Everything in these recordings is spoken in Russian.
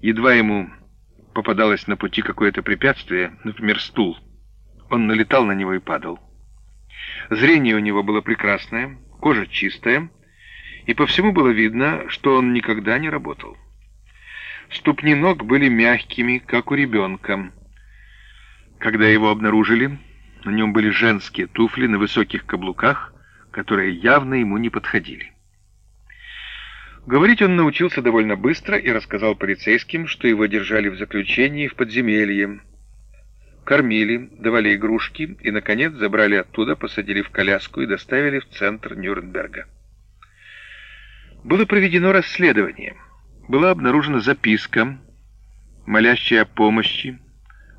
Едва ему попадалось на пути какое-то препятствие, например, стул, он налетал на него и падал. Зрение у него было прекрасное, кожа чистая, и по всему было видно, что он никогда не работал. Ступни ног были мягкими, как у ребенка. Когда его обнаружили, на нем были женские туфли на высоких каблуках, которые явно ему не подходили. Говорить он научился довольно быстро и рассказал полицейским, что его держали в заключении в подземелье. Кормили, давали игрушки и, наконец, забрали оттуда, посадили в коляску и доставили в центр Нюрнберга. Было проведено расследование. Была обнаружена записка, молящая о помощи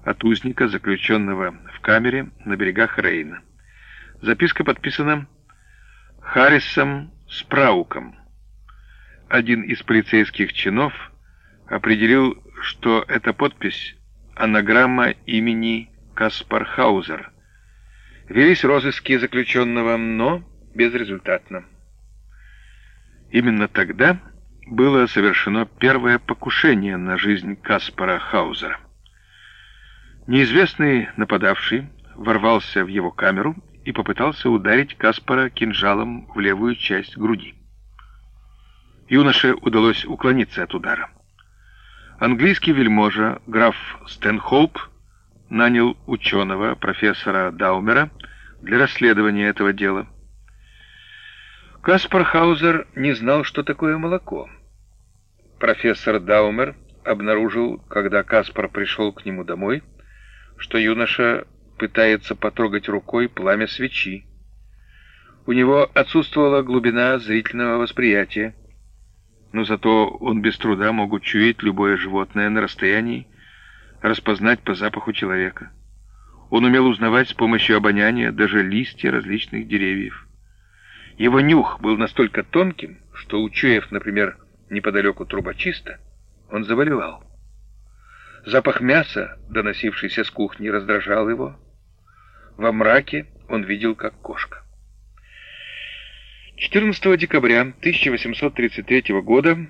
от узника, заключенного в камере на берегах Рейна. Записка подписана Харрисом Спрауком один из полицейских чинов определил, что эта подпись — анаграмма имени Каспар Хаузер. Велись розыски заключенного, но безрезультатно. Именно тогда было совершено первое покушение на жизнь Каспара Хаузера. Неизвестный нападавший ворвался в его камеру и попытался ударить Каспара кинжалом в левую часть груди. Юноше удалось уклониться от удара. Английский вельможа, граф Стэнхоуп, нанял ученого, профессора Даумера, для расследования этого дела. Каспар Хаузер не знал, что такое молоко. Профессор Даумер обнаружил, когда Каспар пришел к нему домой, что юноша пытается потрогать рукой пламя свечи. У него отсутствовала глубина зрительного восприятия, но зато он без труда мог учуять любое животное на расстоянии, распознать по запаху человека. Он умел узнавать с помощью обоняния даже листья различных деревьев. Его нюх был настолько тонким, что, учуяв, например, неподалеку трубочиста, он заболевал. Запах мяса, доносившийся с кухни, раздражал его. Во мраке он видел, как кошка. 14 декабря 1833 года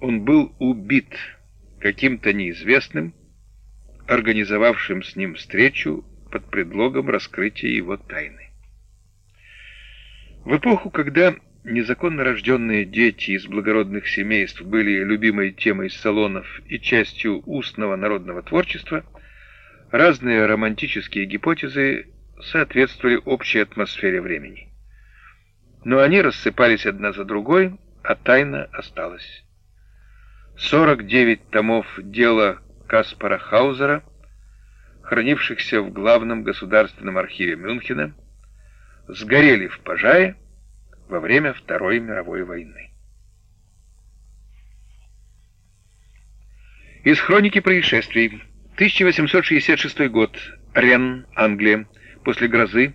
он был убит каким-то неизвестным, организовавшим с ним встречу под предлогом раскрытия его тайны. В эпоху, когда незаконно рожденные дети из благородных семейств были любимой темой салонов и частью устного народного творчества, разные романтические гипотезы соответствовали общей атмосфере времени но они рассыпались одна за другой, а тайна осталась. 49 томов дела Каспара Хаузера, хранившихся в главном государственном архиве Мюнхена, сгорели в пожаре во время Второй мировой войны. Из хроники происшествий. 1866 год. Рен, Англия. После грозы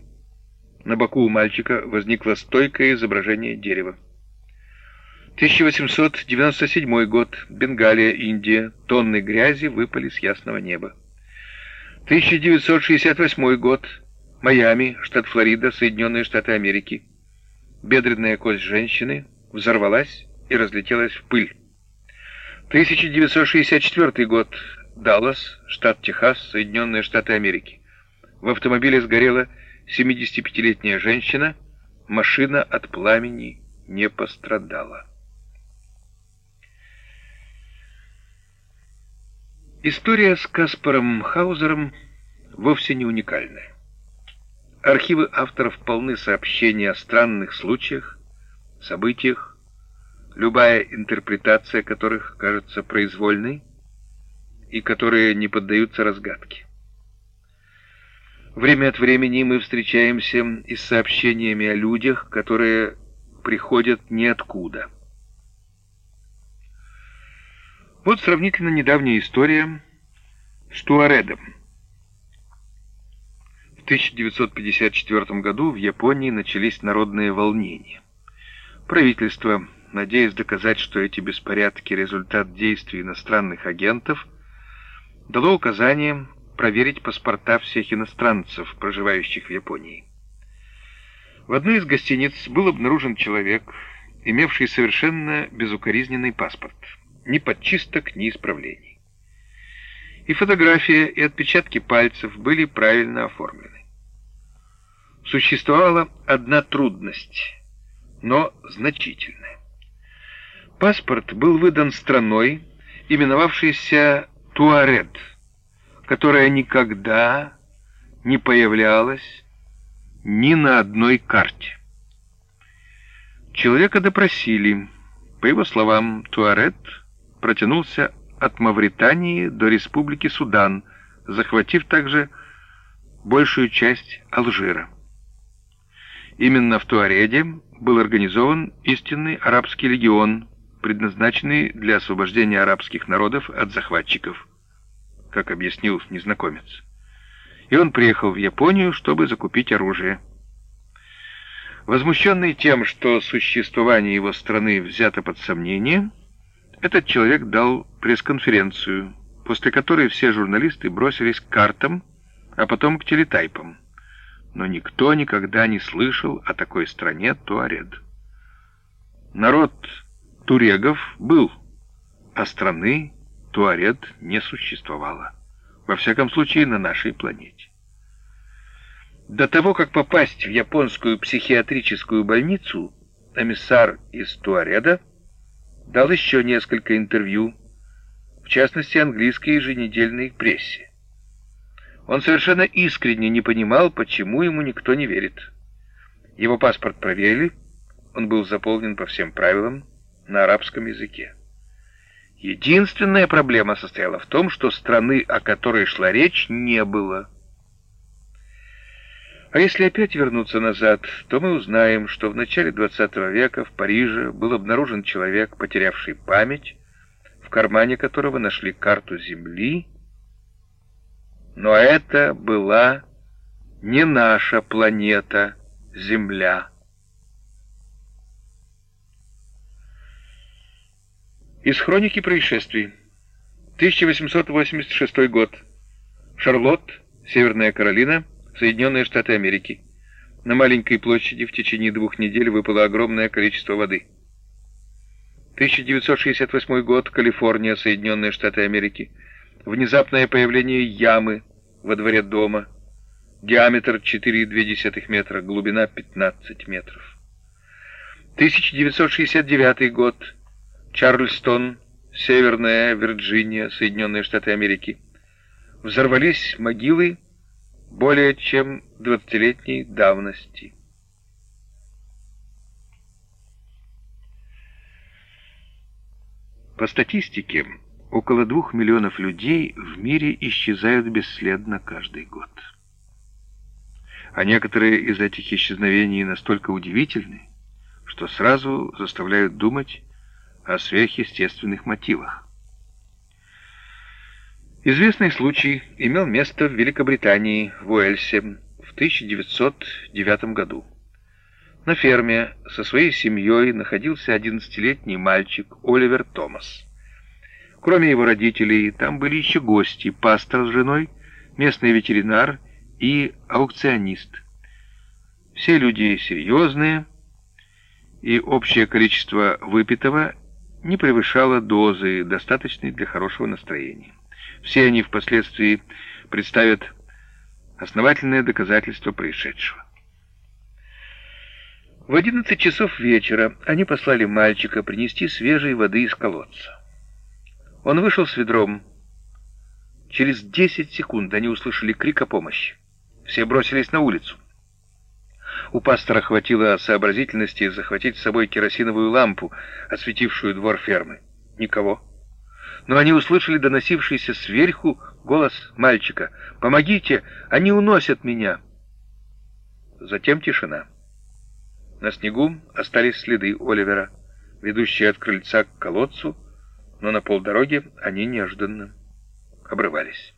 на боку у мальчика возникло стойкое изображение дерева. 1897 год. Бенгалия, Индия. Тонны грязи выпали с ясного неба. 1968 год. Майами, штат Флорида, Соединенные Штаты Америки. Бедренная кость женщины взорвалась и разлетелась в пыль. 1964 год. Даллас, штат Техас, Соединенные Штаты Америки. В автомобиле сгорело 75-летняя женщина, машина от пламени не пострадала. История с Каспаром Хаузером вовсе не уникальная. Архивы авторов полны сообщений о странных случаях, событиях, любая интерпретация которых кажется произвольной и которые не поддаются разгадке. Время от времени мы встречаемся и с сообщениями о людях, которые приходят ниоткуда. Вот сравнительно недавняя история с Туаредом. В 1954 году в Японии начались народные волнения. Правительство, надеясь доказать, что эти беспорядки – результат действий иностранных агентов, дало указание проверить паспорта всех иностранцев, проживающих в Японии. В одной из гостиниц был обнаружен человек, имевший совершенно безукоризненный паспорт. ни подчисток, ни исправлений. И фотография, и отпечатки пальцев были правильно оформлены. Существовала одна трудность, но значительная. Паспорт был выдан страной, именовавшейся Туарет, которая никогда не появлялась ни на одной карте. Человека допросили. По его словам, Туарет протянулся от Мавритании до Республики Судан, захватив также большую часть Алжира. Именно в Туареде был организован истинный арабский легион, предназначенный для освобождения арабских народов от захватчиков, как объяснил незнакомец. И он приехал в Японию, чтобы закупить оружие. Возмущенный тем, что существование его страны взято под сомнение, этот человек дал пресс-конференцию, после которой все журналисты бросились к картам, а потом к телетайпам. Но никто никогда не слышал о такой стране Туаред. Народ турегов был, а страны Туаред не существовало. Во всяком случае, на нашей планете. До того, как попасть в японскую психиатрическую больницу, эмиссар из Туареда дал еще несколько интервью, в частности, английской еженедельной прессе. Он совершенно искренне не понимал, почему ему никто не верит. Его паспорт проверили, он был заполнен по всем правилам на арабском языке. Единственная проблема состояла в том, что страны, о которой шла речь, не было. А если опять вернуться назад, то мы узнаем, что в начале XX века в Париже был обнаружен человек, потерявший память, в кармане которого нашли карту Земли, но это была не наша планета Земля. Из хроники происшествий. 1886 год. Шарлотт, Северная Каролина, Соединенные Штаты Америки. На маленькой площади в течение двух недель выпало огромное количество воды. 1968 год. Калифорния, Соединенные Штаты Америки. Внезапное появление ямы во дворе дома. Диаметр 4,2 метра, глубина 15 метров. 1969 год. Чарльстон, Северная Вирджиния, Соединенные Штаты Америки. Взорвались могилы более чем двадцатилетней давности. По статистике, около двух миллионов людей в мире исчезают бесследно каждый год. А некоторые из этих исчезновений настолько удивительны, что сразу заставляют думать о сверхъестественных мотивах. Известный случай имел место в Великобритании, в Уэльсе, в 1909 году. На ферме со своей семьей находился 11-летний мальчик Оливер Томас. Кроме его родителей, там были еще гости, пастор с женой, местный ветеринар и аукционист. Все люди серьезные, и общее количество выпитого не превышало дозы, достаточной для хорошего настроения. Все они впоследствии представят основательное доказательство происшедшего. В 11 часов вечера они послали мальчика принести свежей воды из колодца. Он вышел с ведром. Через 10 секунд они услышали крик о помощи. Все бросились на улицу. У пастора хватило сообразительности захватить с собой керосиновую лампу, осветившую двор фермы. Никого но они услышали доносившийся сверху голос мальчика. «Помогите! Они уносят меня!» Затем тишина. На снегу остались следы Оливера, ведущие от крыльца к колодцу, но на полдороге они неожиданно обрывались.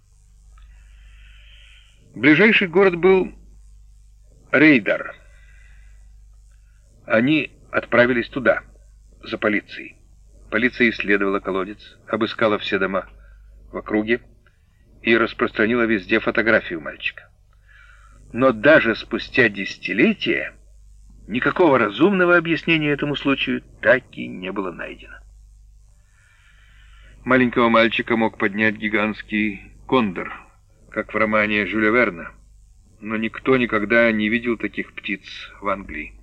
Ближайший город был Рейдар. Они отправились туда, за полицией. Полиция исследовала колодец, обыскала все дома в округе и распространила везде фотографию мальчика. Но даже спустя десятилетия никакого разумного объяснения этому случаю так и не было найдено. Маленького мальчика мог поднять гигантский кондор, как в романе Жюля Верна, но никто никогда не видел таких птиц в Англии.